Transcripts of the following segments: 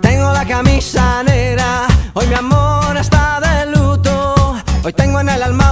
Tengo la camisa negra, hoy mi amor está de luto, hoy tengo en el alma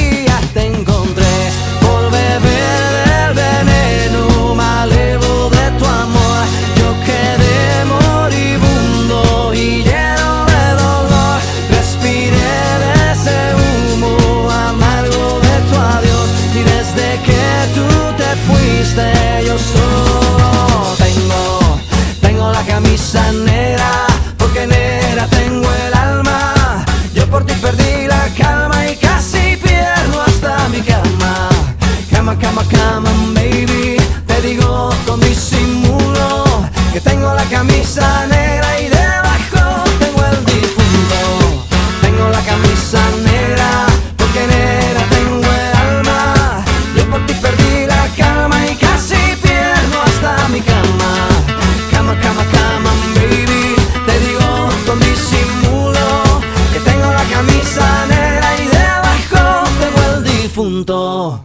y casi pierdo hasta mi cama. Cama, cama, cama, baby. Que